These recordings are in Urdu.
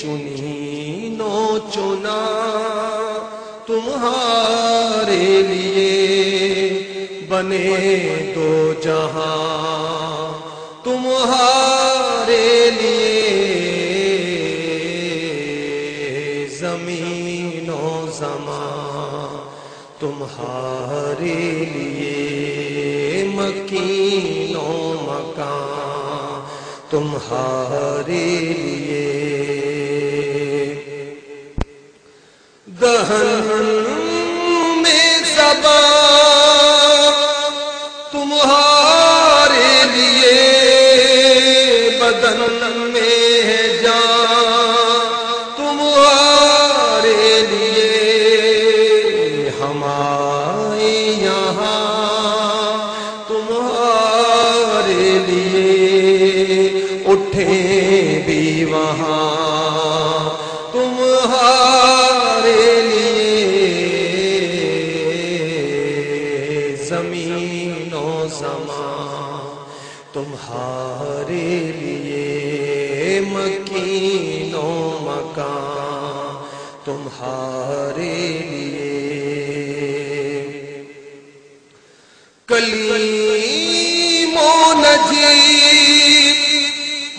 چنی نو چنا تمہارے لیے بنے دو جہاں تمہارے لیے زمین و زمان تمہارے لیے مکین و مکان تمہارے لیے دہن میں زبان تمہارے لیے بدن میں ہے جان تمہارے لیے ہمارے یہاں تمہارے لیے اٹھے بھی وہاں مکین و مکان تمہارے لیے۔ کلیم و نجیب،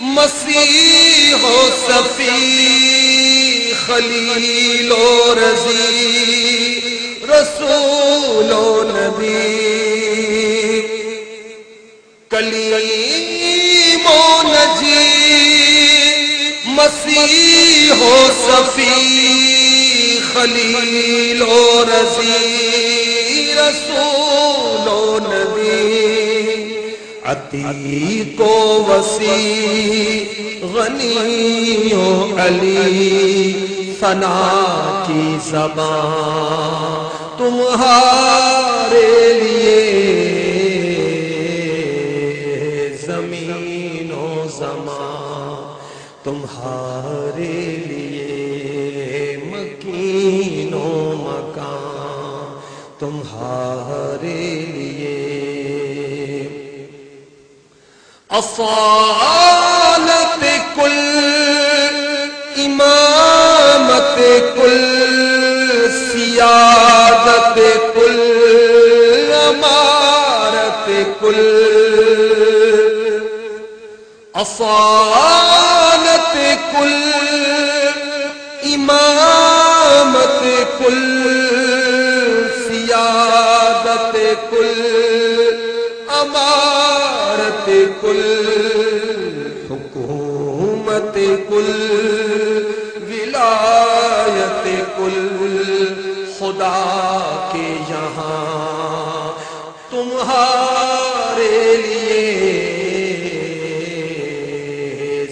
مسیح و صفی خلیل و رضی رسول و نبی۔ کلیم مسیح و صفی خلیل و رضی رسول و نبی، عتیق و وسیع، غنی و علی ثنا کی زبان، تمہارے لیے اصالت کل امامت کل سیادت کل امارت کل۔ اصالت کل امامت خدا کے یہاں تمہارے لیے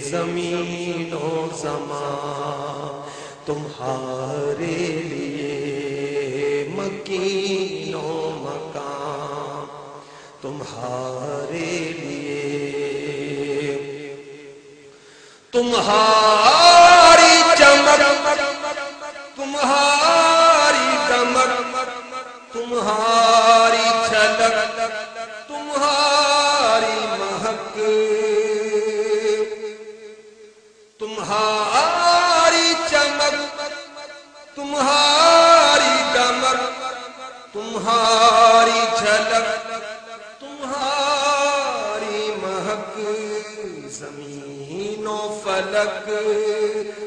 زمین و زمان تمہارے لیے مکین و مکان تمہارے لیے تمہاری تمہاری چھلک زمین و فلک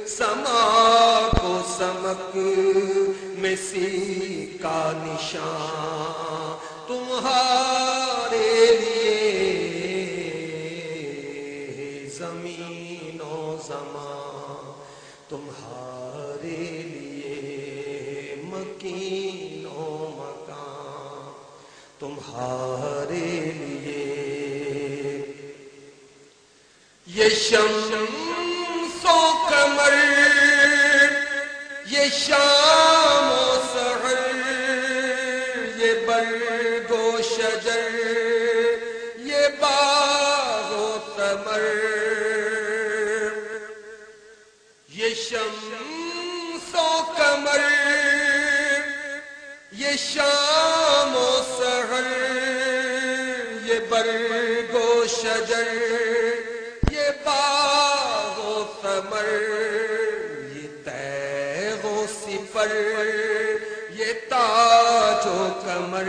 سما کو سمک میں سی کا نشان تمہارے لیے زمین و زمان تمہارے لیے مکین و مکان تمہارے لیے یہ شمس و کمر یہ شام و سحر، یہ برگ و شجر، یہ باغ و تمر یہ شمس و کمر یہ شام و سحر، یہ برگ و شجر۔ یہ تاج و کمر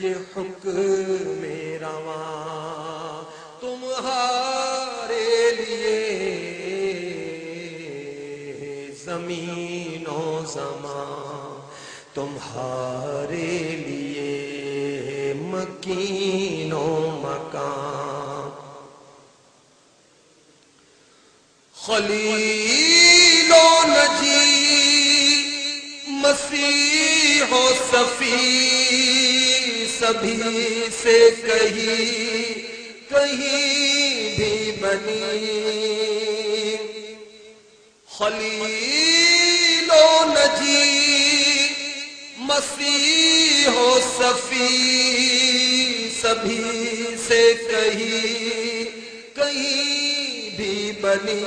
یہ حکم میرا تمہارے لیے زمین و زمان تمہارے لیے مکین و مکان خلیل و نجی مسیح و صفی سبھی سے کہیں کہیں بھی بنی خلیل و نجی مسیح و صفی سبھی سے کہیں کہیں بھی بنی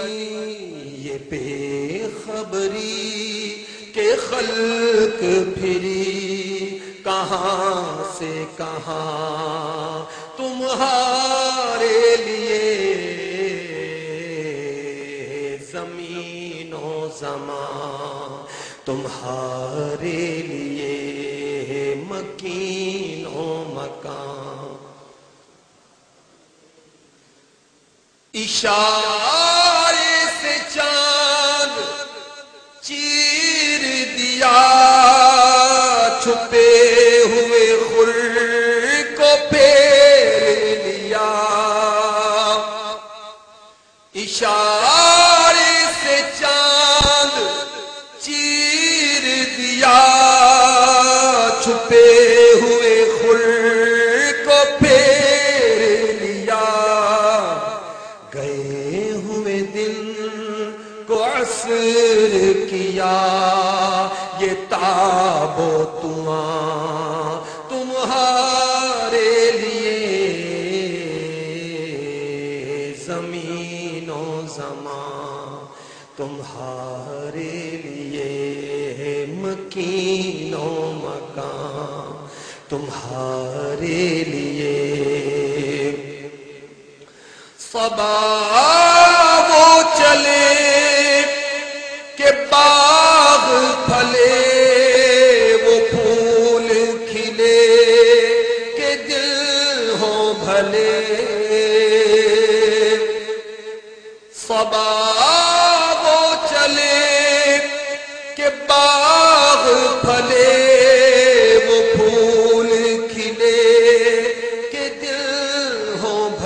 یہ بے خبری کہ خلق پھری کہاں سے کہاں تمہارے لیے زمین و زمان تمہارے لیے مکین و مکان اشارے سے چاند چیر دیا چھپے ہوئے خر کو پھیر لیا۔ اشارے کو کیا، یہ تاب و تمہاں تمہارے لیے زمین و زمان تمہارے لیے مکین و مکان تمہارے لیے۔ صبا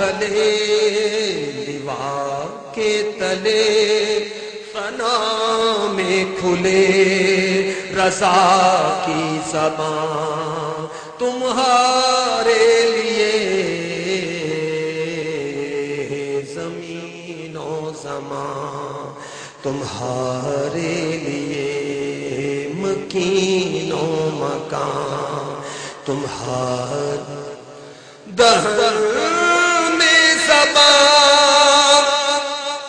ہو بھلے لیوا کے تلے، فنا میں کھلے، رضا کی زبان تمہارے لیے۔ زمین و زمان تمہارے لیے، مکین و مکان تمہارے دہر۔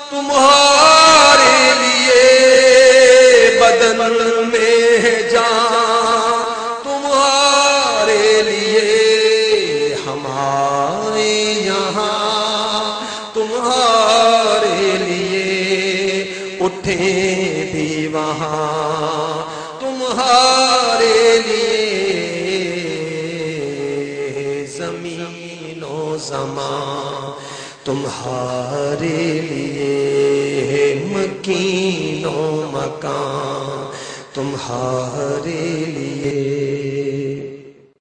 تمہارے لیے بدن میں جان، تمہارے لیے ہمارے یہاں، تمہارے لیے اٹھے بھی وہاں، تمہارے لیے زمین و زمان۔ تمہارے لیے مکین و مکان تمہارے لیے